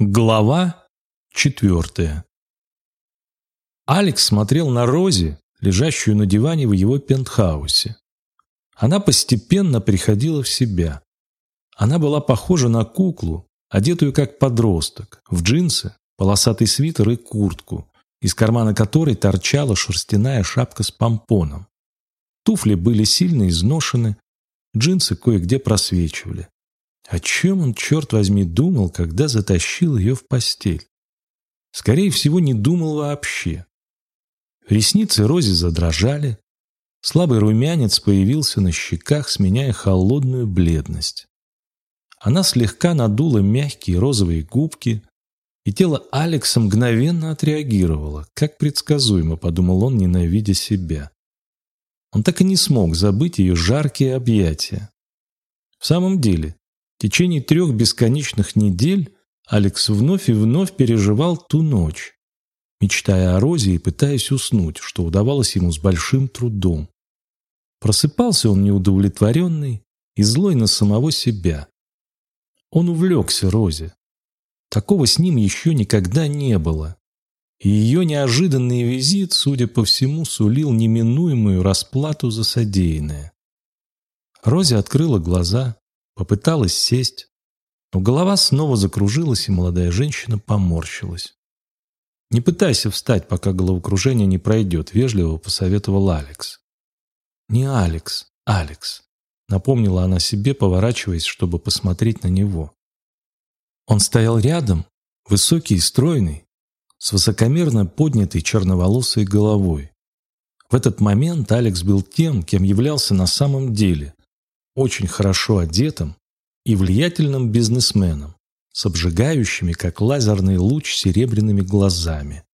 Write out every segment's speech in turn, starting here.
Глава четвертая Алекс смотрел на Рози, лежащую на диване в его пентхаусе. Она постепенно приходила в себя. Она была похожа на куклу, одетую как подросток, в джинсы, полосатый свитер и куртку, из кармана которой торчала шерстяная шапка с помпоном. Туфли были сильно изношены, джинсы кое-где просвечивали. О чем он, черт возьми, думал, когда затащил ее в постель? Скорее всего, не думал вообще. Ресницы Рози задрожали. Слабый румянец появился на щеках, сменяя холодную бледность. Она слегка надула мягкие розовые губки, и тело Алекса мгновенно отреагировало, как предсказуемо, подумал он, ненавидя себя. Он так и не смог забыть ее жаркие объятия. В самом деле, течение трех бесконечных недель Алекс вновь и вновь переживал ту ночь, мечтая о Розе и пытаясь уснуть, что удавалось ему с большим трудом. Просыпался он неудовлетворенный и злой на самого себя. Он увлекся Розе. Такого с ним еще никогда не было. И ее неожиданный визит, судя по всему, сулил неминуемую расплату за содеянное. Розе открыла глаза, Попыталась сесть, но голова снова закружилась, и молодая женщина поморщилась. «Не пытайся встать, пока головокружение не пройдет», — вежливо посоветовал Алекс. «Не Алекс, Алекс», — напомнила она себе, поворачиваясь, чтобы посмотреть на него. Он стоял рядом, высокий и стройный, с высокомерно поднятой черноволосой головой. В этот момент Алекс был тем, кем являлся на самом деле, очень хорошо одетым и влиятельным бизнесменом с обжигающими, как лазерный луч, серебряными глазами.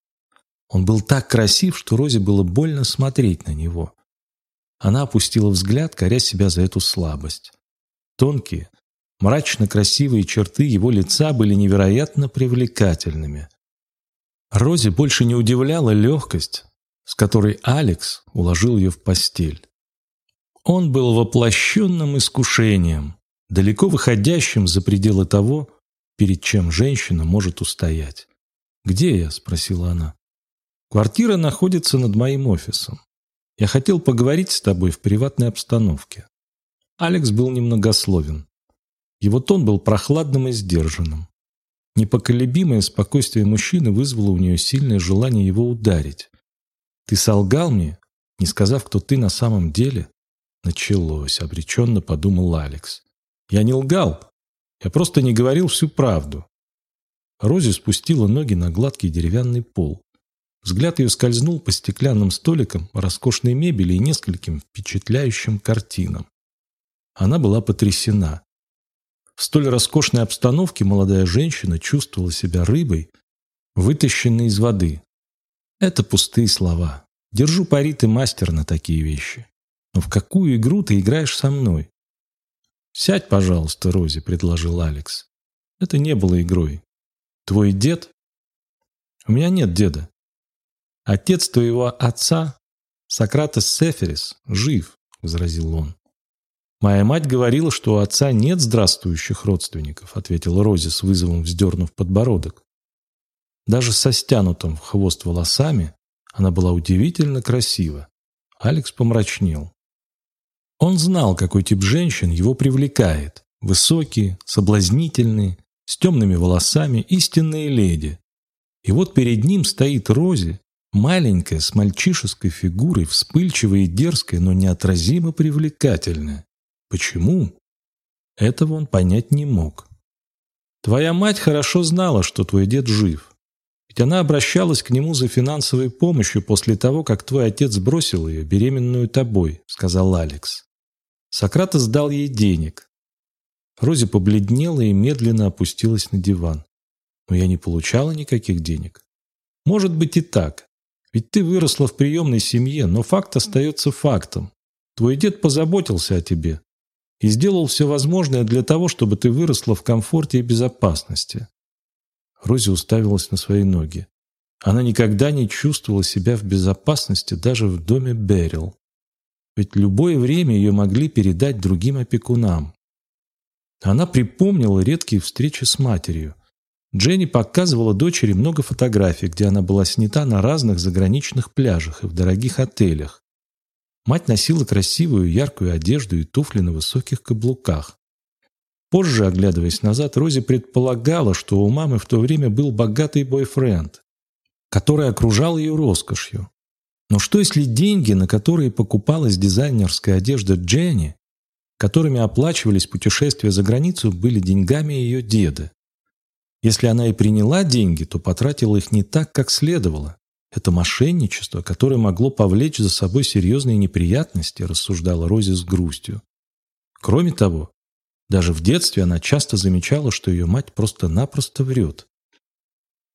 Он был так красив, что Розе было больно смотреть на него. Она опустила взгляд, коря себя за эту слабость. Тонкие, мрачно красивые черты его лица были невероятно привлекательными. Розе больше не удивляла легкость, с которой Алекс уложил ее в постель. Он был воплощенным искушением, далеко выходящим за пределы того, перед чем женщина может устоять. «Где я?» – спросила она. «Квартира находится над моим офисом. Я хотел поговорить с тобой в приватной обстановке». Алекс был немногословен. Его тон был прохладным и сдержанным. Непоколебимое спокойствие мужчины вызвало у нее сильное желание его ударить. «Ты солгал мне, не сказав, кто ты на самом деле?» Началось, обреченно подумал Алекс. Я не лгал. Я просто не говорил всю правду. Рози спустила ноги на гладкий деревянный пол. Взгляд ее скользнул по стеклянным столикам, роскошной мебели и нескольким впечатляющим картинам. Она была потрясена. В столь роскошной обстановке молодая женщина чувствовала себя рыбой, вытащенной из воды. Это пустые слова. Держу пари, ты мастер на такие вещи. Но в какую игру ты играешь со мной? «Сядь, пожалуйста, Рози», — предложил Алекс. Это не было игрой. «Твой дед?» «У меня нет деда. Отец твоего отца, Сократес Сеферис, жив», — возразил он. «Моя мать говорила, что у отца нет здравствующих родственников», — ответила Рози с вызовом, вздернув подбородок. Даже со стянутым в хвост волосами она была удивительно красива. Алекс помрачнел. Он знал, какой тип женщин его привлекает. Высокие, соблазнительные, с темными волосами, истинные леди. И вот перед ним стоит Рози, маленькая, с мальчишеской фигурой, вспыльчивая и дерзкая, но неотразимо привлекательная. Почему? Этого он понять не мог. Твоя мать хорошо знала, что твой дед жив. Ведь она обращалась к нему за финансовой помощью после того, как твой отец бросил ее, беременную тобой, сказал Алекс. Сократос дал ей денег. Рози побледнела и медленно опустилась на диван. Но я не получала никаких денег. Может быть и так. Ведь ты выросла в приемной семье, но факт остается фактом. Твой дед позаботился о тебе и сделал все возможное для того, чтобы ты выросла в комфорте и безопасности. Рози уставилась на свои ноги. Она никогда не чувствовала себя в безопасности даже в доме Берил. Ведь любое время ее могли передать другим опекунам. Она припомнила редкие встречи с матерью. Дженни показывала дочери много фотографий, где она была снята на разных заграничных пляжах и в дорогих отелях. Мать носила красивую яркую одежду и туфли на высоких каблуках. Позже, оглядываясь назад, Рози предполагала, что у мамы в то время был богатый бойфренд, который окружал ее роскошью. Но что если деньги, на которые покупалась дизайнерская одежда Дженни, которыми оплачивались путешествия за границу, были деньгами ее деда? Если она и приняла деньги, то потратила их не так, как следовало. Это мошенничество, которое могло повлечь за собой серьезные неприятности, рассуждала Рози с грустью. Кроме того, даже в детстве она часто замечала, что ее мать просто-напросто врет.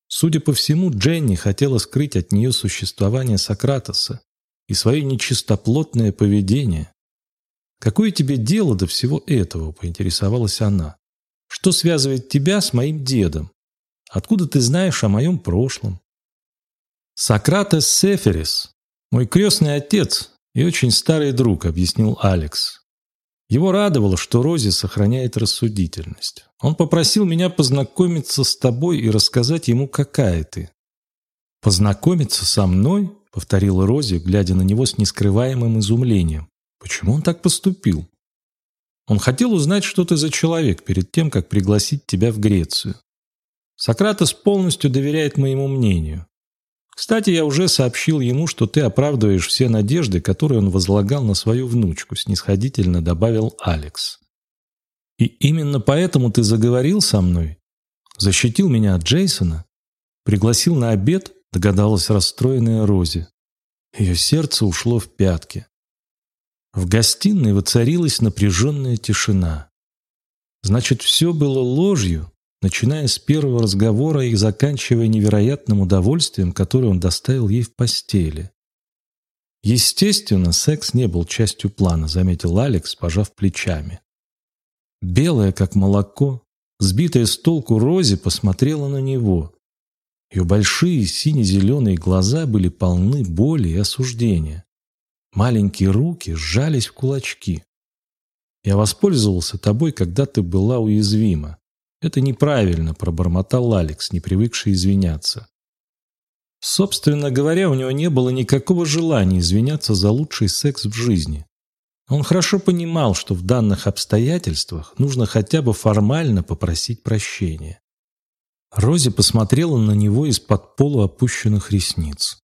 Судя по всему, Дженни хотела скрыть от нее существование Сократоса и свое нечистоплотное поведение. «Какое тебе дело до всего этого?» – поинтересовалась она. «Что связывает тебя с моим дедом? Откуда ты знаешь о моем прошлом?» «Сократес Сеферис, мой крестный отец и очень старый друг», – объяснил Алекс. Его радовало, что Рози сохраняет рассудительность. Он попросил меня познакомиться с тобой и рассказать ему, какая ты. «Познакомиться со мной?» — повторила Рози, глядя на него с нескрываемым изумлением. «Почему он так поступил?» «Он хотел узнать, что ты за человек перед тем, как пригласить тебя в Грецию. Сократос полностью доверяет моему мнению. Кстати, я уже сообщил ему, что ты оправдываешь все надежды, которые он возлагал на свою внучку, снисходительно добавил Алекс. И именно поэтому ты заговорил со мной? Защитил меня от Джейсона? Пригласил на обед? Догадалась расстроенная Рози. Ее сердце ушло в пятки. В гостиной воцарилась напряженная тишина. Значит, все было ложью, начиная с первого разговора и заканчивая невероятным удовольствием, которое он доставил ей в постели. Естественно, секс не был частью плана, заметил Алекс, пожав плечами. Белая, как молоко, сбитая с толку Рози посмотрела на него. Ее большие сине-зеленые глаза были полны боли и осуждения. Маленькие руки сжались в кулачки. «Я воспользовался тобой, когда ты была уязвима. «Это неправильно», – пробормотал Алекс, не привыкший извиняться. Собственно говоря, у него не было никакого желания извиняться за лучший секс в жизни. Он хорошо понимал, что в данных обстоятельствах нужно хотя бы формально попросить прощения. Рози посмотрела на него из-под полуопущенных ресниц.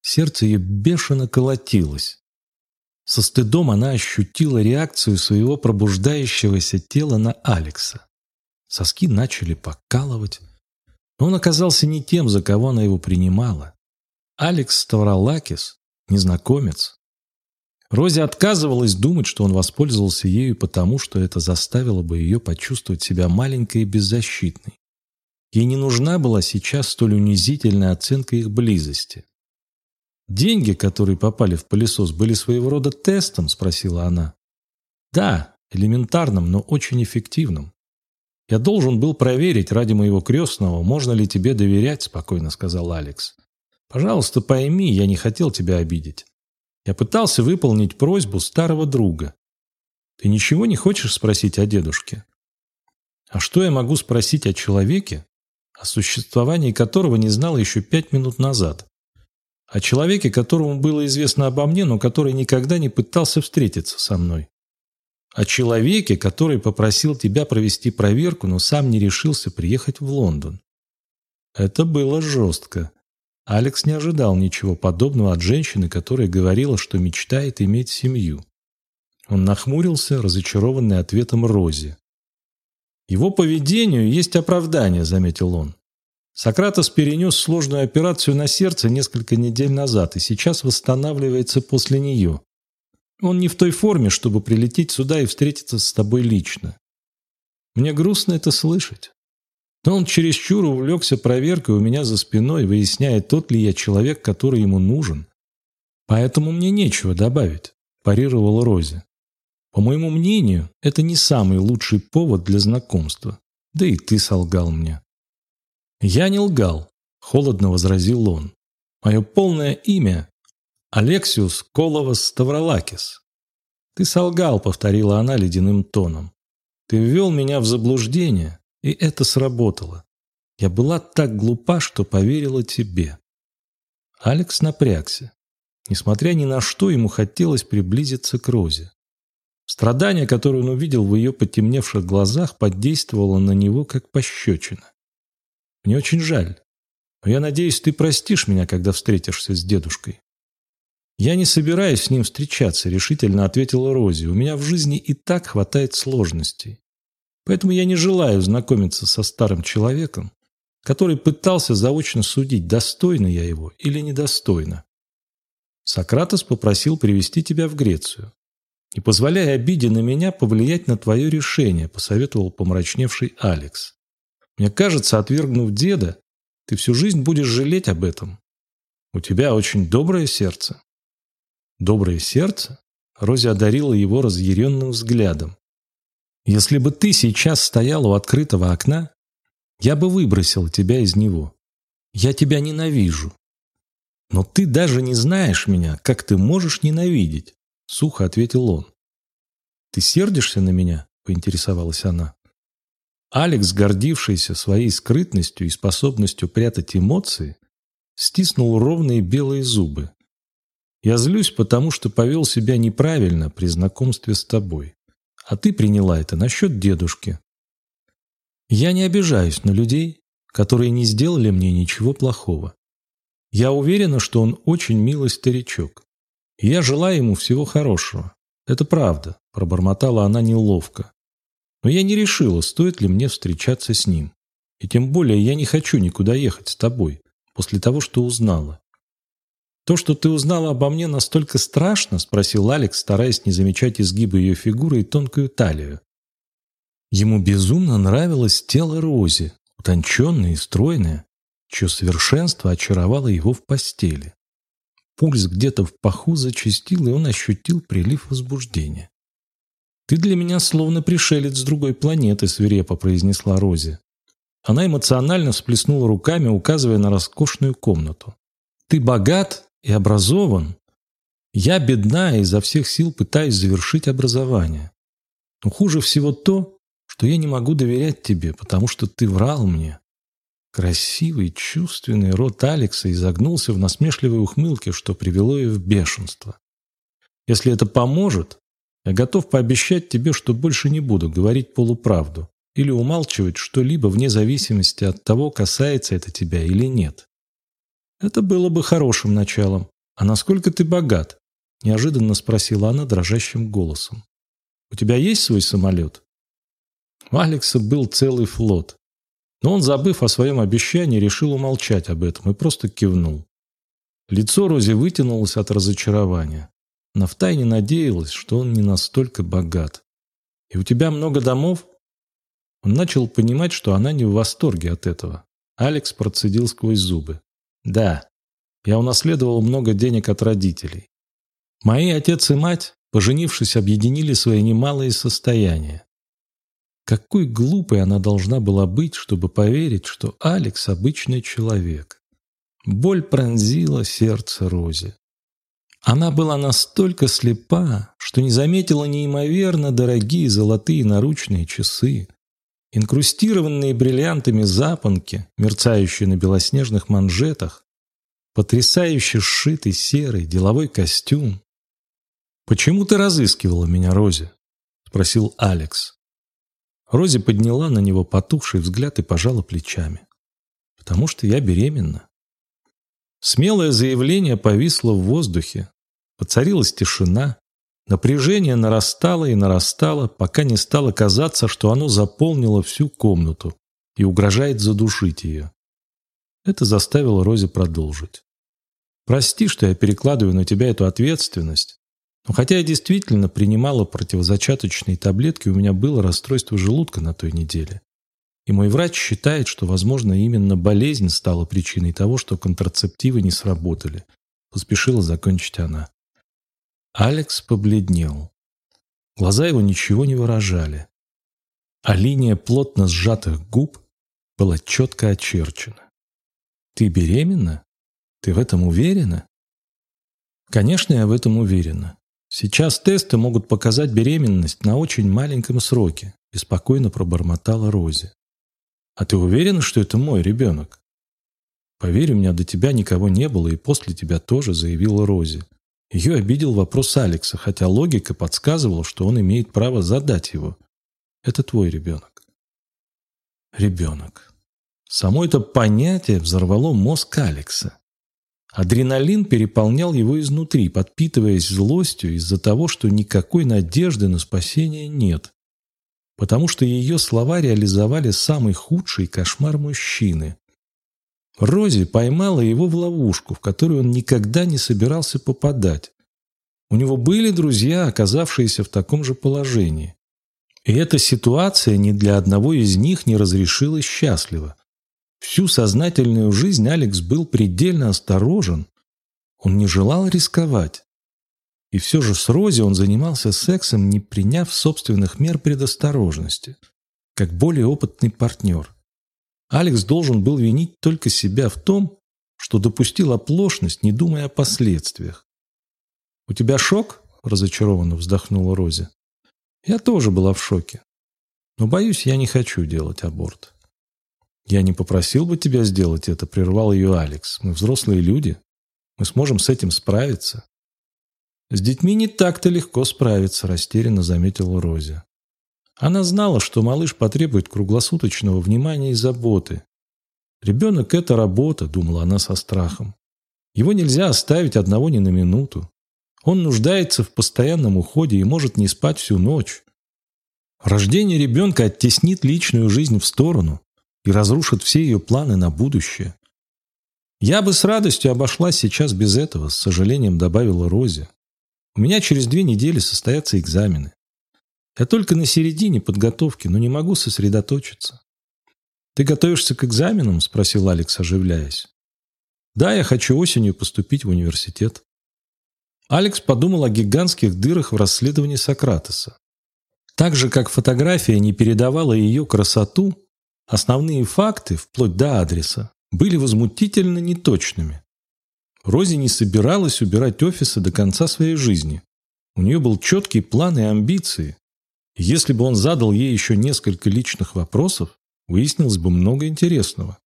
Сердце ее бешено колотилось. Со стыдом она ощутила реакцию своего пробуждающегося тела на Алекса. Соски начали покалывать. Но он оказался не тем, за кого она его принимала. Алекс Ставролакис – незнакомец. Рози отказывалась думать, что он воспользовался ею потому, что это заставило бы ее почувствовать себя маленькой и беззащитной. Ей не нужна была сейчас столь унизительная оценка их близости. «Деньги, которые попали в пылесос, были своего рода тестом?» – спросила она. «Да, элементарным, но очень эффективным. «Я должен был проверить ради моего крестного, можно ли тебе доверять», – спокойно сказал Алекс. «Пожалуйста, пойми, я не хотел тебя обидеть. Я пытался выполнить просьбу старого друга. Ты ничего не хочешь спросить о дедушке?» «А что я могу спросить о человеке, о существовании которого не знал еще пять минут назад?» о человеке, которому было известно обо мне, но который никогда не пытался встретиться со мной о человеке, который попросил тебя провести проверку, но сам не решился приехать в Лондон. Это было жестко. Алекс не ожидал ничего подобного от женщины, которая говорила, что мечтает иметь семью. Он нахмурился, разочарованный ответом Рози. «Его поведению есть оправдание», — заметил он. Сократос перенес сложную операцию на сердце несколько недель назад и сейчас восстанавливается после нее. Он не в той форме, чтобы прилететь сюда и встретиться с тобой лично. Мне грустно это слышать. Но он чересчур увлекся проверкой у меня за спиной, выясняя, тот ли я человек, который ему нужен. Поэтому мне нечего добавить, парировала Рози. По моему мнению, это не самый лучший повод для знакомства. Да и ты солгал мне. Я не лгал, холодно возразил он. Мое полное имя Алексиус Коловас Ставролакис. Ты солгал, повторила она ледяным тоном. Ты ввел меня в заблуждение, и это сработало. Я была так глупа, что поверила тебе». Алекс напрягся. Несмотря ни на что, ему хотелось приблизиться к Розе. Страдание, которое он увидел в ее потемневших глазах, подействовало на него как пощечина. «Мне очень жаль, но я надеюсь, ты простишь меня, когда встретишься с дедушкой». «Я не собираюсь с ним встречаться», — решительно ответила Рози. «У меня в жизни и так хватает сложностей. Поэтому я не желаю знакомиться со старым человеком, который пытался заочно судить, достойно я его или недостойно. Сократос попросил привести тебя в Грецию. Не позволяя обиде на меня повлиять на твое решение, посоветовал помрачневший Алекс. Мне кажется, отвергнув деда, ты всю жизнь будешь жалеть об этом. У тебя очень доброе сердце. Доброе сердце? Рози одарила его разъяренным взглядом. Если бы ты сейчас стоял у открытого окна, я бы выбросил тебя из него. Я тебя ненавижу. «Но ты даже не знаешь меня, как ты можешь ненавидеть?» — сухо ответил он. «Ты сердишься на меня?» — поинтересовалась она. Алекс, гордившийся своей скрытностью и способностью прятать эмоции, стиснул ровные белые зубы. «Я злюсь, потому что повел себя неправильно при знакомстве с тобой. А ты приняла это насчет дедушки. Я не обижаюсь на людей, которые не сделали мне ничего плохого. Я уверена, что он очень милый старичок. Я желаю ему всего хорошего. Это правда, пробормотала она неловко. Но я не решила, стоит ли мне встречаться с ним. И тем более я не хочу никуда ехать с тобой, после того, что узнала. «То, что ты узнала обо мне, настолько страшно?» – спросил Алекс, стараясь не замечать изгибы ее фигуры и тонкую талию. Ему безумно нравилось тело Рози, утонченное и стройное, чье совершенство очаровало его в постели. Пульс где-то в паху зачастил, и он ощутил прилив возбуждения. «Ты для меня словно пришелец с другой планеты», — свирепо произнесла Рози. Она эмоционально всплеснула руками, указывая на роскошную комнату. «Ты богат и образован. Я бедна и изо всех сил пытаюсь завершить образование. Но хуже всего то, что я не могу доверять тебе, потому что ты врал мне. Красивый, чувственный рот Алекса изогнулся в насмешливой ухмылке, что привело ее в бешенство. «Если это поможет, я готов пообещать тебе, что больше не буду говорить полуправду или умалчивать что-либо вне зависимости от того, касается это тебя или нет. Это было бы хорошим началом. А насколько ты богат?» – неожиданно спросила она дрожащим голосом. «У тебя есть свой самолет?» У Алекса был целый флот. Но он, забыв о своем обещании, решил умолчать об этом и просто кивнул. Лицо Рози вытянулось от разочарования. Она втайне надеялась, что он не настолько богат. «И у тебя много домов?» Он начал понимать, что она не в восторге от этого. Алекс процедил сквозь зубы. «Да, я унаследовал много денег от родителей. Мои отец и мать, поженившись, объединили свои немалые состояния. Какой глупой она должна была быть, чтобы поверить, что Алекс – обычный человек. Боль пронзила сердце Рози. Она была настолько слепа, что не заметила неимоверно дорогие золотые наручные часы, инкрустированные бриллиантами запонки, мерцающие на белоснежных манжетах, потрясающе сшитый серый деловой костюм. «Почему ты разыскивала меня, Рози?» – спросил Алекс. Рози подняла на него потухший взгляд и пожала плечами. «Потому что я беременна». Смелое заявление повисло в воздухе. Поцарилась тишина. Напряжение нарастало и нарастало, пока не стало казаться, что оно заполнило всю комнату и угрожает задушить ее. Это заставило Рози продолжить. «Прости, что я перекладываю на тебя эту ответственность, но хотя я действительно принимала противозачаточные таблетки, у меня было расстройство желудка на той неделе. И мой врач считает, что, возможно, именно болезнь стала причиной того, что контрацептивы не сработали. Поспешила закончить она. Алекс побледнел. Глаза его ничего не выражали. А линия плотно сжатых губ была четко очерчена. «Ты беременна? Ты в этом уверена?» «Конечно, я в этом уверена. Сейчас тесты могут показать беременность на очень маленьком сроке, беспокойно пробормотала Рози. А ты уверена, что это мой ребенок? Поверь, у меня до тебя никого не было, и после тебя тоже, заявила Рози. Ее обидел вопрос Алекса, хотя логика подсказывала, что он имеет право задать его. Это твой ребенок. Ребенок. Само это понятие взорвало мозг Алекса. Адреналин переполнял его изнутри, подпитываясь злостью из-за того, что никакой надежды на спасение нет. Потому что ее слова реализовали самый худший кошмар мужчины. Рози поймала его в ловушку, в которую он никогда не собирался попадать. У него были друзья, оказавшиеся в таком же положении. И эта ситуация ни для одного из них не разрешилась счастливо. Всю сознательную жизнь Алекс был предельно осторожен. Он не желал рисковать. И все же с Рози он занимался сексом, не приняв собственных мер предосторожности, как более опытный партнер. Алекс должен был винить только себя в том, что допустил оплошность, не думая о последствиях. «У тебя шок?» – разочарованно вздохнула Рози. «Я тоже была в шоке. Но, боюсь, я не хочу делать аборт». «Я не попросил бы тебя сделать это», – прервал ее Алекс. «Мы взрослые люди. Мы сможем с этим справиться». «С детьми не так-то легко справиться», – растерянно заметила Рози. Она знала, что малыш потребует круглосуточного внимания и заботы. «Ребенок – это работа», – думала она со страхом. «Его нельзя оставить одного ни на минуту. Он нуждается в постоянном уходе и может не спать всю ночь. Рождение ребенка оттеснит личную жизнь в сторону и разрушит все ее планы на будущее. «Я бы с радостью обошлась сейчас без этого», – с сожалением добавила Рози. «У меня через две недели состоятся экзамены. Я только на середине подготовки, но не могу сосредоточиться». «Ты готовишься к экзаменам?» – спросил Алекс, оживляясь. «Да, я хочу осенью поступить в университет». Алекс подумал о гигантских дырах в расследовании Сократеса. Так же, как фотография не передавала ее красоту, Основные факты, вплоть до адреса, были возмутительно неточными. Рози не собиралась убирать офисы до конца своей жизни. У нее был четкий план и амбиции. Если бы он задал ей еще несколько личных вопросов, выяснилось бы много интересного.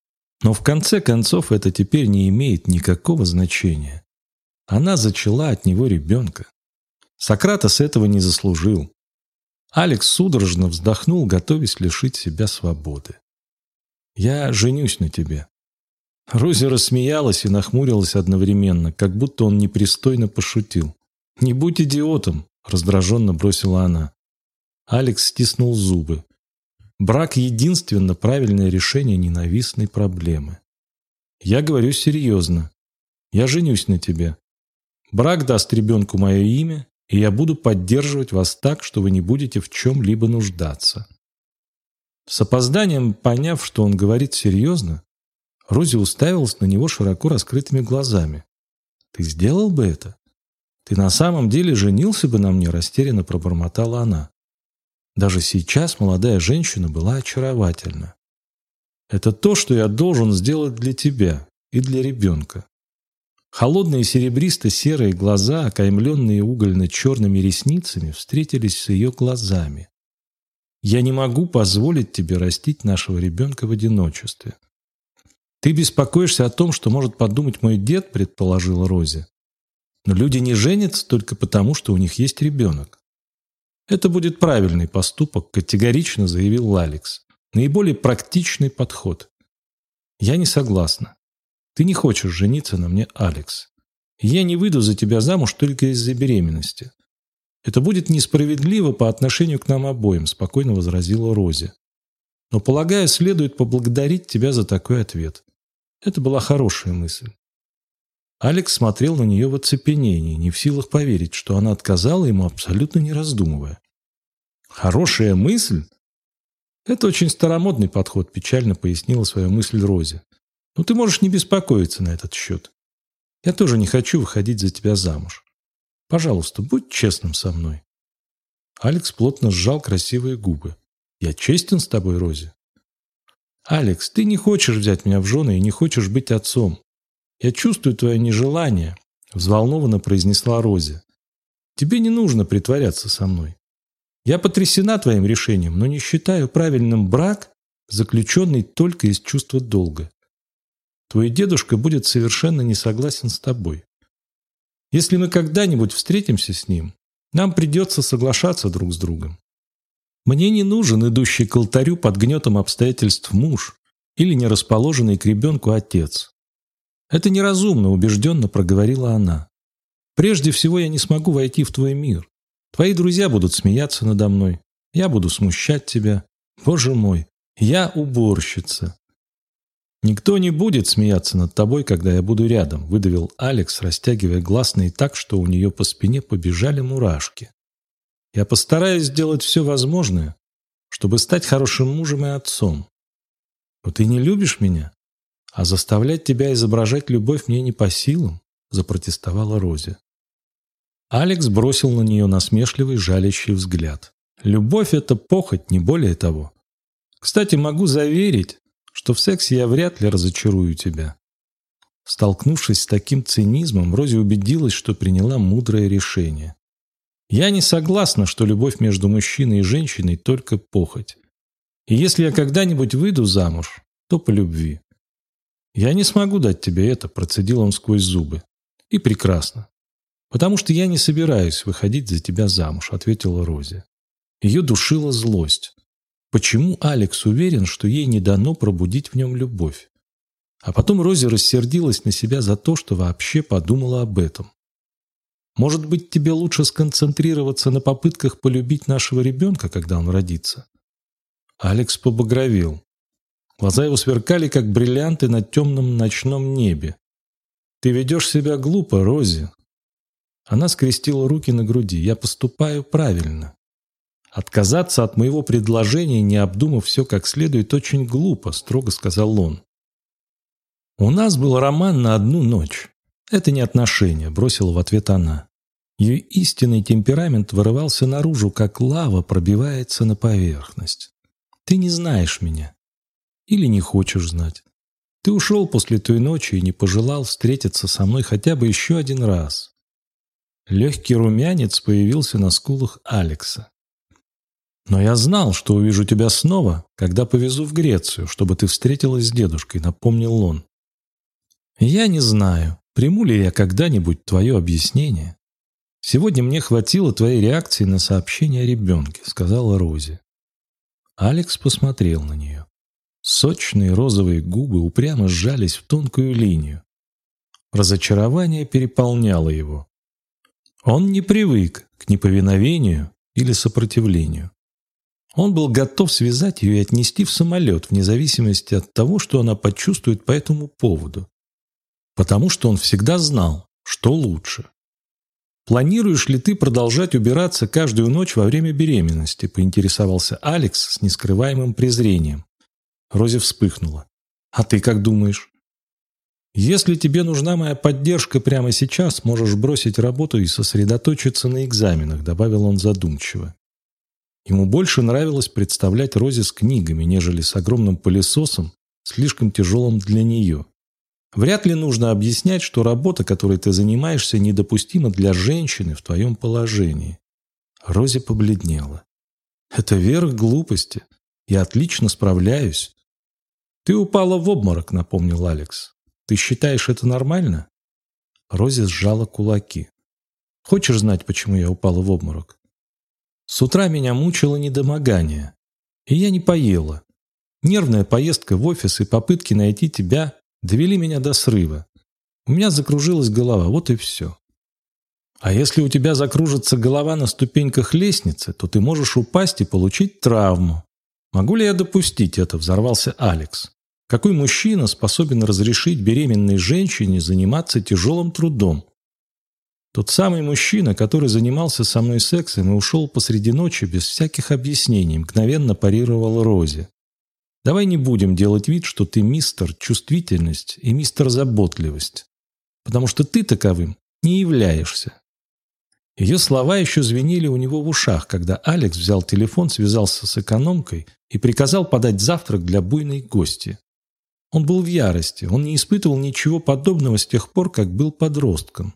Но в конце концов это теперь не имеет никакого значения. Она зачала от него ребенка. Сократос этого не заслужил. Алекс судорожно вздохнул, готовясь лишить себя свободы. Я женюсь на тебе». Рози рассмеялась и нахмурилась одновременно, как будто он непристойно пошутил. «Не будь идиотом», — раздраженно бросила она. Алекс стиснул зубы. Брак — единственно правильное решение ненавистной проблемы. Я говорю серьезно. Я женюсь на тебе. Брак даст ребенку мое имя, и я буду поддерживать вас так, что вы не будете в чем-либо нуждаться. С опозданием поняв, что он говорит серьезно, Рози уставилась на него широко раскрытыми глазами. «Ты сделал бы это? Ты на самом деле женился бы на мне?» растерянно пробормотала она. Даже сейчас молодая женщина была очаровательна. «Это то, что я должен сделать для тебя и для ребенка». Холодные серебристо-серые глаза, окаймленные угольно-черными ресницами, встретились с ее глазами. Я не могу позволить тебе растить нашего ребенка в одиночестве. Ты беспокоишься о том, что может подумать мой дед, предположила Рози. Но люди не женятся только потому, что у них есть ребенок. Это будет правильный поступок, категорично заявил Алекс. Наиболее практичный подход. Я не согласна. Ты не хочешь жениться на мне, Алекс. Я не выйду за тебя замуж только из-за беременности. «Это будет несправедливо по отношению к нам обоим», – спокойно возразила Рози. «Но, полагаю, следует поблагодарить тебя за такой ответ. Это была хорошая мысль». Алекс смотрел на нее в оцепенении, не в силах поверить, что она отказала ему, абсолютно не раздумывая. «Хорошая мысль?» «Это очень старомодный подход», – печально пояснила свою мысль Рози. «Но ты можешь не беспокоиться на этот счет. Я тоже не хочу выходить за тебя замуж. Пожалуйста, будь честным со мной. Алекс плотно сжал красивые губы. Я честен с тобой, Рози? Алекс, ты не хочешь взять меня в жены и не хочешь быть отцом. Я чувствую твое нежелание, взволнованно произнесла Рози. Тебе не нужно притворяться со мной. Я потрясена твоим решением, но не считаю правильным брак заключенный только из чувства долга. Твой дедушка будет совершенно не согласен с тобой. Если мы когда-нибудь встретимся с ним, нам придется соглашаться друг с другом. Мне не нужен идущий к алтарю под гнетом обстоятельств муж или нерасположенный к ребенку отец. Это неразумно, убежденно проговорила она. Прежде всего я не смогу войти в твой мир. Твои друзья будут смеяться надо мной. Я буду смущать тебя. Боже мой, я уборщица. «Никто не будет смеяться над тобой, когда я буду рядом», выдавил Алекс, растягивая гласные так, что у нее по спине побежали мурашки. «Я постараюсь сделать все возможное, чтобы стать хорошим мужем и отцом. Но ты не любишь меня, а заставлять тебя изображать любовь мне не по силам», запротестовала Рози. Алекс бросил на нее насмешливый жалящий взгляд. «Любовь — это похоть, не более того. Кстати, могу заверить, что в сексе я вряд ли разочарую тебя». Столкнувшись с таким цинизмом, Рози убедилась, что приняла мудрое решение. «Я не согласна, что любовь между мужчиной и женщиной только похоть. И если я когда-нибудь выйду замуж, то по любви. Я не смогу дать тебе это», – процедил он сквозь зубы. «И прекрасно. Потому что я не собираюсь выходить за тебя замуж», – ответила Рози. Ее душила злость. Почему Алекс уверен, что ей не дано пробудить в нем любовь? А потом Рози рассердилась на себя за то, что вообще подумала об этом. Может быть, тебе лучше сконцентрироваться на попытках полюбить нашего ребенка, когда он родится? Алекс побагровел. Глаза его сверкали, как бриллианты на темном ночном небе. «Ты ведешь себя глупо, Рози». Она скрестила руки на груди. «Я поступаю правильно. «Отказаться от моего предложения, не обдумав все как следует, очень глупо», – строго сказал он. «У нас был роман на одну ночь. Это не отношения», – бросила в ответ она. Ее истинный темперамент вырывался наружу, как лава пробивается на поверхность. «Ты не знаешь меня. Или не хочешь знать. Ты ушел после той ночи и не пожелал встретиться со мной хотя бы еще один раз». Легкий румянец появился на скулах Алекса. Но я знал, что увижу тебя снова, когда повезу в Грецию, чтобы ты встретилась с дедушкой, напомнил он. Я не знаю, приму ли я когда-нибудь твое объяснение. Сегодня мне хватило твоей реакции на сообщение о ребенке, сказала Рози. Алекс посмотрел на нее. Сочные розовые губы упрямо сжались в тонкую линию. Разочарование переполняло его. Он не привык к неповиновению или сопротивлению. Он был готов связать ее и отнести в самолет, вне зависимости от того, что она почувствует по этому поводу. Потому что он всегда знал, что лучше. «Планируешь ли ты продолжать убираться каждую ночь во время беременности?» – поинтересовался Алекс с нескрываемым презрением. Рози вспыхнула. «А ты как думаешь?» «Если тебе нужна моя поддержка прямо сейчас, можешь бросить работу и сосредоточиться на экзаменах», – добавил он задумчиво. Ему больше нравилось представлять Рози с книгами, нежели с огромным пылесосом, слишком тяжелым для нее. Вряд ли нужно объяснять, что работа, которой ты занимаешься, недопустима для женщины в твоем положении. Рози побледнела. Это верх глупости. Я отлично справляюсь. Ты упала в обморок, напомнил Алекс. Ты считаешь это нормально? Рози сжала кулаки. Хочешь знать, почему я упала в обморок? С утра меня мучило недомогание, и я не поела. Нервная поездка в офис и попытки найти тебя довели меня до срыва. У меня закружилась голова, вот и все. А если у тебя закружится голова на ступеньках лестницы, то ты можешь упасть и получить травму. Могу ли я допустить это, взорвался Алекс. Какой мужчина способен разрешить беременной женщине заниматься тяжелым трудом? Тот самый мужчина, который занимался со мной сексом и ушел посреди ночи без всяких объяснений, мгновенно парировал Рози. Давай не будем делать вид, что ты мистер чувствительность и мистер заботливость. Потому что ты таковым не являешься. Ее слова еще звенели у него в ушах, когда Алекс взял телефон, связался с экономкой и приказал подать завтрак для буйной гости. Он был в ярости, он не испытывал ничего подобного с тех пор, как был подростком.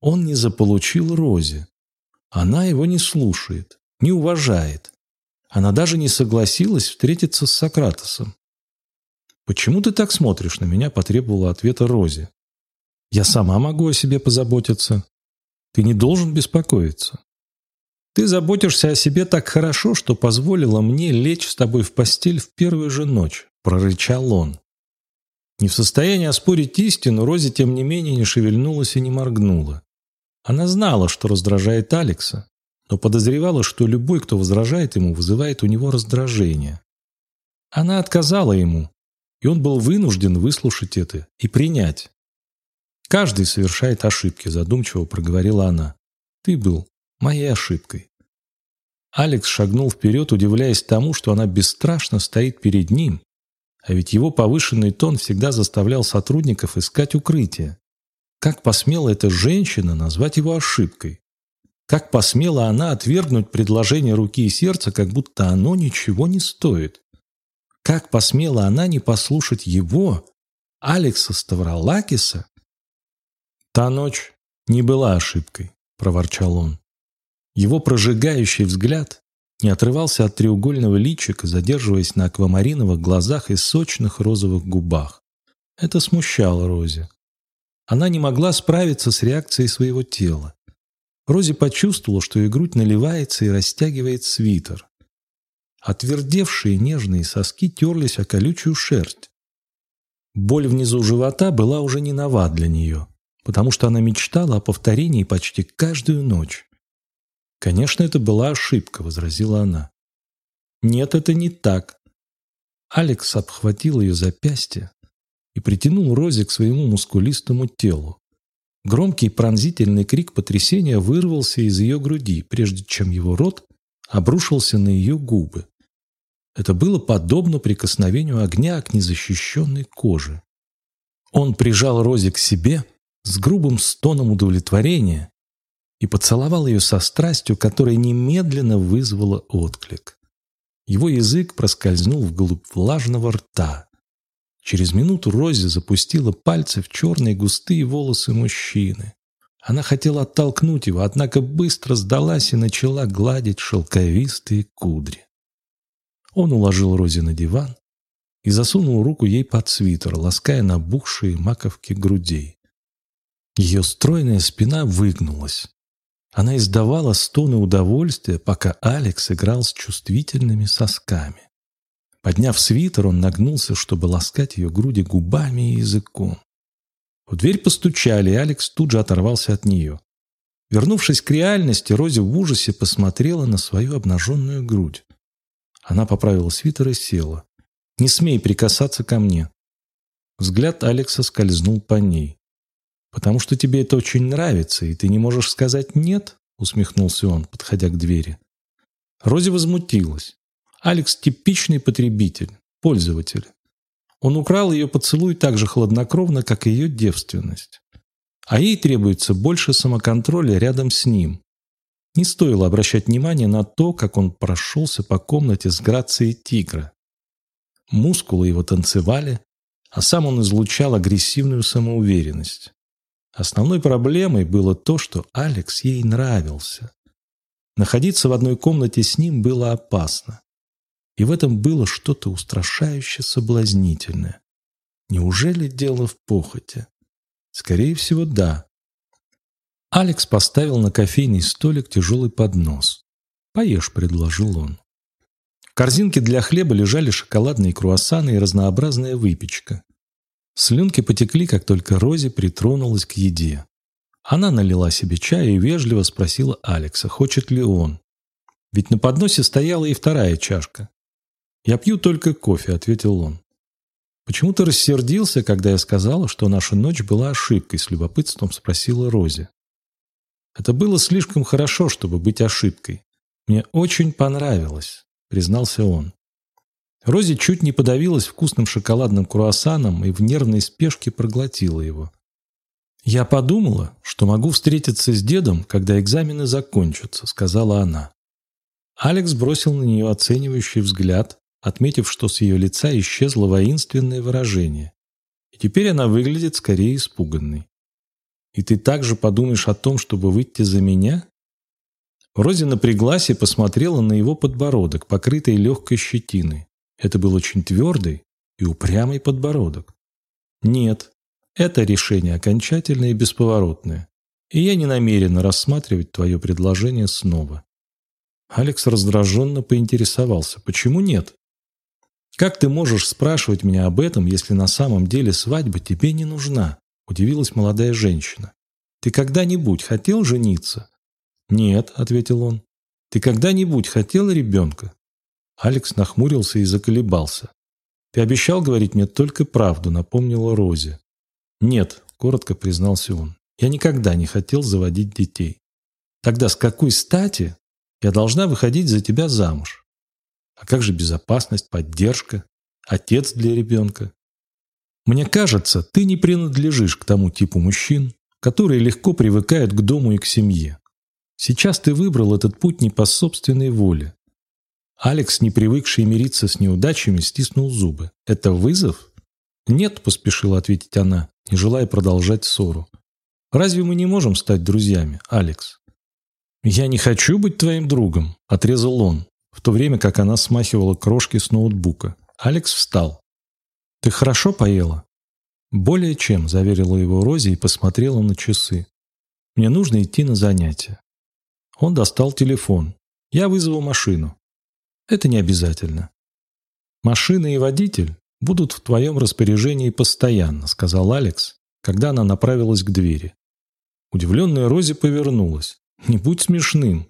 Он не заполучил Рози. Она его не слушает, не уважает. Она даже не согласилась встретиться с Сократосом. «Почему ты так смотришь на меня?» – потребовала ответа Рози. «Я сама могу о себе позаботиться. Ты не должен беспокоиться. Ты заботишься о себе так хорошо, что позволила мне лечь с тобой в постель в первую же ночь», – прорычал он. Не в состоянии оспорить истину, Рози, тем не менее, не шевельнулась и не моргнула. Она знала, что раздражает Алекса, но подозревала, что любой, кто возражает ему, вызывает у него раздражение. Она отказала ему, и он был вынужден выслушать это и принять. «Каждый совершает ошибки», – задумчиво проговорила она. «Ты был моей ошибкой». Алекс шагнул вперед, удивляясь тому, что она бесстрашно стоит перед ним, а ведь его повышенный тон всегда заставлял сотрудников искать укрытие. Как посмела эта женщина назвать его ошибкой? Как посмела она отвергнуть предложение руки и сердца, как будто оно ничего не стоит? Как посмела она не послушать его, Алекса Ставролакиса? «Та ночь не была ошибкой», — проворчал он. Его прожигающий взгляд не отрывался от треугольного личика, задерживаясь на аквамариновых глазах и сочных розовых губах. Это смущало Рози. Она не могла справиться с реакцией своего тела. Рози почувствовала, что ее грудь наливается и растягивает свитер. Отвердевшие нежные соски терлись о колючую шерсть. Боль внизу живота была уже не нова для нее, потому что она мечтала о повторении почти каждую ночь. «Конечно, это была ошибка», — возразила она. «Нет, это не так». Алекс обхватил ее запястье и притянул Рози к своему мускулистому телу. Громкий пронзительный крик потрясения вырвался из ее груди, прежде чем его рот обрушился на ее губы. Это было подобно прикосновению огня к незащищенной коже. Он прижал Рози к себе с грубым стоном удовлетворения и поцеловал ее со страстью, которая немедленно вызвала отклик. Его язык проскользнул вглубь влажного рта. Через минуту Рози запустила пальцы в черные густые волосы мужчины. Она хотела оттолкнуть его, однако быстро сдалась и начала гладить шелковистые кудри. Он уложил Рози на диван и засунул руку ей под свитер, лаская набухшие маковки грудей. Ее стройная спина выгнулась. Она издавала стоны удовольствия, пока Алекс играл с чувствительными сосками. Подняв свитер, он нагнулся, чтобы ласкать ее груди губами и языком. В дверь постучали, и Алекс тут же оторвался от нее. Вернувшись к реальности, Рози в ужасе посмотрела на свою обнаженную грудь. Она поправила свитер и села. «Не смей прикасаться ко мне». Взгляд Алекса скользнул по ней. «Потому что тебе это очень нравится, и ты не можешь сказать «нет», — усмехнулся он, подходя к двери. Рози возмутилась. Алекс – типичный потребитель, пользователь. Он украл ее поцелуй так же хладнокровно, как и ее девственность. А ей требуется больше самоконтроля рядом с ним, не стоило обращать внимание на то, как он прошелся по комнате с грацией тигра. Мускулы его танцевали, а сам он излучал агрессивную самоуверенность. Основной проблемой было то, что Алекс ей нравился. Находиться в одной комнате с ним было опасно. И в этом было что-то устрашающе соблазнительное. Неужели дело в похоти? Скорее всего, да. Алекс поставил на кофейный столик тяжелый поднос. «Поешь», — предложил он. В корзинке для хлеба лежали шоколадные круассаны и разнообразная выпечка. Слюнки потекли, как только Рози притронулась к еде. Она налила себе чая и вежливо спросила Алекса, хочет ли он. Ведь на подносе стояла и вторая чашка. «Я пью только кофе», — ответил он. «Почему ты рассердился, когда я сказала, что наша ночь была ошибкой?» — с любопытством спросила Рози. Это было слишком хорошо, чтобы быть ошибкой. Мне очень понравилось, признался он. Рози чуть не подавилась вкусным шоколадным круассаном и в нервной спешке проглотила его. «Я подумала, что могу встретиться с дедом, когда экзамены закончатся», — сказала она. Алекс бросил на нее оценивающий взгляд, отметив, что с ее лица исчезло воинственное выражение. И теперь она выглядит скорее испуганной. И ты также подумаешь о том, чтобы выйти за меня? Рози напряглась и посмотрела на его подбородок, покрытый легкой щетиной. Это был очень твердый и упрямый подбородок. «Нет, это решение окончательное и бесповоротное, и я не намерена рассматривать твое предложение снова». Алекс раздраженно поинтересовался, почему нет? «Как ты можешь спрашивать меня об этом, если на самом деле свадьба тебе не нужна?» – удивилась молодая женщина. «Ты когда-нибудь хотел жениться?» «Нет», – ответил он. «Ты когда-нибудь хотел ребенка?» Алекс нахмурился и заколебался. «Ты обещал говорить мне только правду», – напомнила Розе. «Нет», – коротко признался он. «Я никогда не хотел заводить детей». «Тогда с какой стати я должна выходить за тебя замуж?» А как же безопасность, поддержка, отец для ребенка? Мне кажется, ты не принадлежишь к тому типу мужчин, которые легко привыкают к дому и к семье. Сейчас ты выбрал этот путь не по собственной воле. Алекс, не привыкший мириться с неудачами, стиснул зубы. «Это вызов?» «Нет», – поспешила ответить она, не желая продолжать ссору. «Разве мы не можем стать друзьями, Алекс?» «Я не хочу быть твоим другом», – отрезал он, в то время как она смахивала крошки с ноутбука. Алекс встал. «Ты хорошо поела?» «Более чем», – заверила его Рози и посмотрела на часы. «Мне нужно идти на занятия». Он достал телефон. «Я вызову машину». «Это не обязательно». «Машина и водитель будут в твоем распоряжении постоянно», – сказал Алекс, когда она направилась к двери. Удивленная Рози повернулась. «Не будь смешным.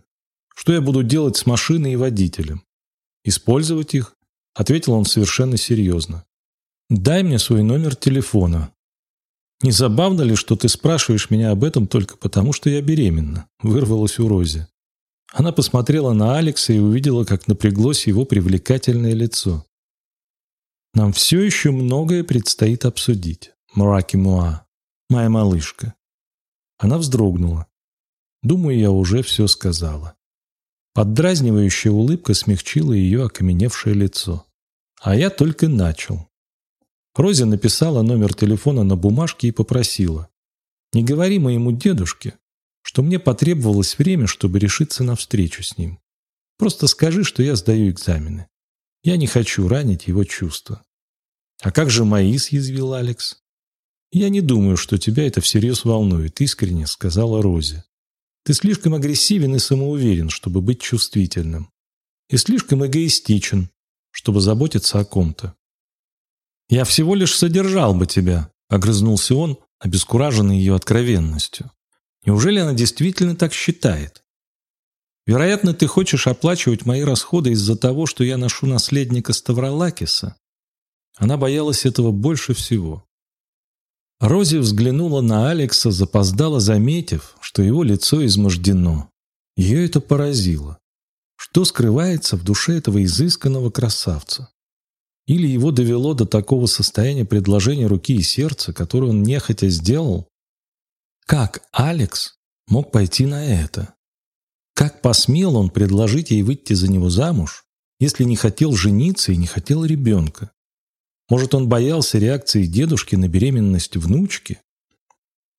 Что я буду делать с машиной и водителем? Использовать их? Ответил он совершенно серьезно. Дай мне свой номер телефона. Не забавно ли, что ты спрашиваешь меня об этом только потому, что я беременна? Вырвалась у Рози. Она посмотрела на Алекса и увидела, как напряглось его привлекательное лицо. Нам все еще многое предстоит обсудить. Мраки Муа, моя малышка. Она вздрогнула. Думаю, я уже все сказала. Поддразнивающая улыбка смягчила ее окаменевшее лицо. А я только начал. Рози написала номер телефона на бумажке и попросила. «Не говори моему дедушке, что мне потребовалось время, чтобы решиться на встречу с ним. Просто скажи, что я сдаю экзамены. Я не хочу ранить его чувства». «А как же мои?» – съязвил Алекс. «Я не думаю, что тебя это всерьез волнует», – искренне сказала Рози. Ты слишком агрессивен и самоуверен, чтобы быть чувствительным. И слишком эгоистичен, чтобы заботиться о ком-то. «Я всего лишь содержал бы тебя», — огрызнулся он, обескураженный ее откровенностью. «Неужели она действительно так считает? Вероятно, ты хочешь оплачивать мои расходы из-за того, что я ношу наследника Ставролакиса». Она боялась этого больше всего. Рози взглянула на Алекса, запоздала, заметив, что его лицо измождено. Ее это поразило. Что скрывается в душе этого изысканного красавца? Или его довело до такого состояния предложения руки и сердца, которое он нехотя сделал? Как Алекс мог пойти на это? Как посмел он предложить ей выйти за него замуж, если не хотел жениться и не хотел ребенка? Может, он боялся реакции дедушки на беременность внучки?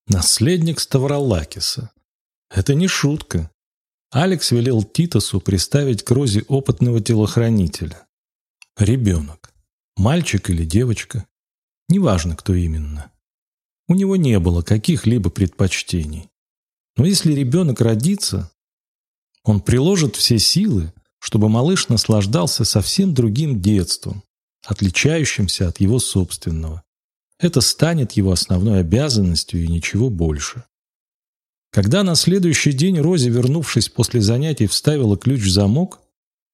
Наследник Ставролакиса. Это не шутка. Алекс велел Титосу приставить к Розе опытного телохранителя. Ребенок. Мальчик или девочка. Неважно, кто именно. У него не было каких-либо предпочтений. Но если ребенок родится, он приложит все силы, чтобы малыш наслаждался совсем другим детством, отличающимся от его собственного. Это станет его основной обязанностью и ничего больше. Когда на следующий день Рози, вернувшись после занятий, вставила ключ в замок,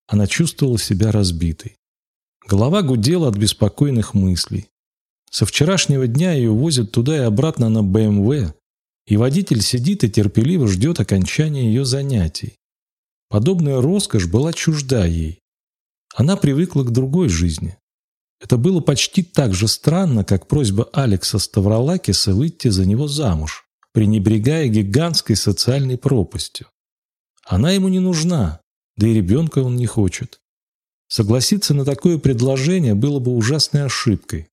она чувствовала себя разбитой. Голова гудела от беспокойных мыслей. Со вчерашнего дня ее возят туда и обратно на БМВ, и водитель сидит и терпеливо ждет окончания ее занятий. Подобная роскошь была чужда ей. Она привыкла к другой жизни. Это было почти так же странно, как просьба Алекса Ставролакиса выйти за него замуж, пренебрегая гигантской социальной пропастью. Она ему не нужна, да и ребенка он не хочет. Согласиться на такое предложение было бы ужасной ошибкой.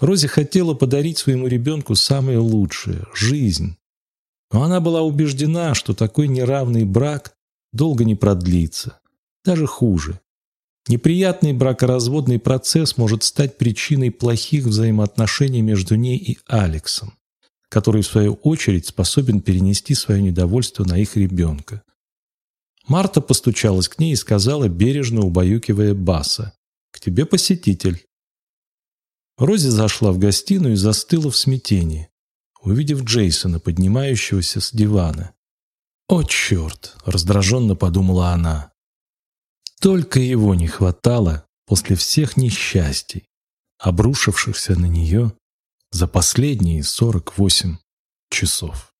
Рози хотела подарить своему ребенку самое лучшее – жизнь. Но она была убеждена, что такой неравный брак долго не продлится. Даже хуже. Неприятный бракоразводный процесс может стать причиной плохих взаимоотношений между ней и Алексом, который, в свою очередь, способен перенести свое недовольство на их ребенка. Марта постучалась к ней и сказала, бережно убаюкивая Баса, «К тебе посетитель». Рози зашла в гостиную и застыла в смятении, увидев Джейсона, поднимающегося с дивана. «О, черт!» — раздраженно подумала она. Только его не хватало после всех несчастий, обрушившихся на нее за последние 48 часов.